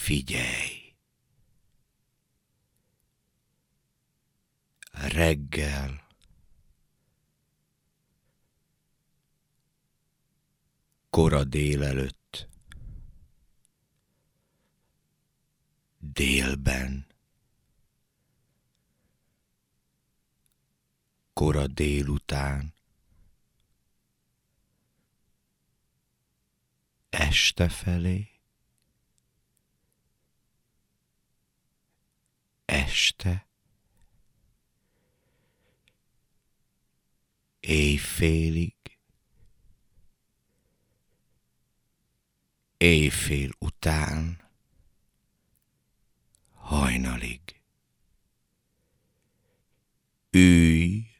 figyelj! Reggel. Kora délelőtt, délben, kora délután, este felé, este, éjfélig, éjfél után, hajnalig. Ülj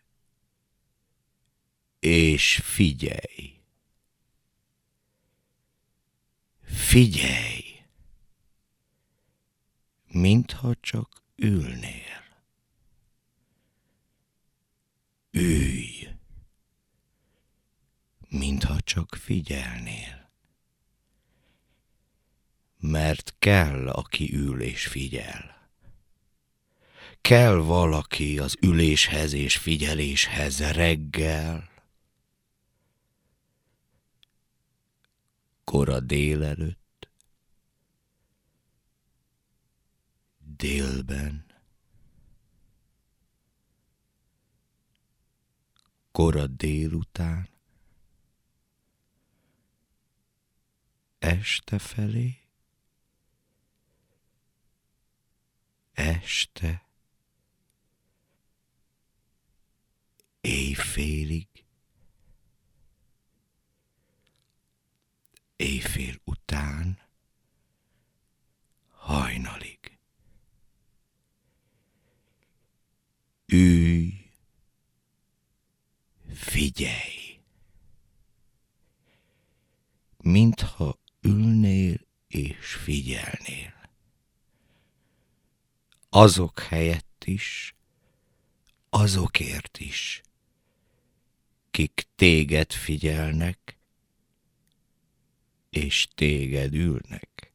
és figyelj. Figyelj, mintha csak ülnél. Ülj, mintha csak figyelnél mert kell, aki ül és figyel. Kell valaki az üléshez és figyeléshez reggel, kora délelőtt, délben, kora délután, este felé, este, éjfélig, éjfél után, hajnalig. Ülj, figyelj, mintha ülnél és figyelnél. Azok helyett is, azokért is, kik téged figyelnek, és téged ülnek.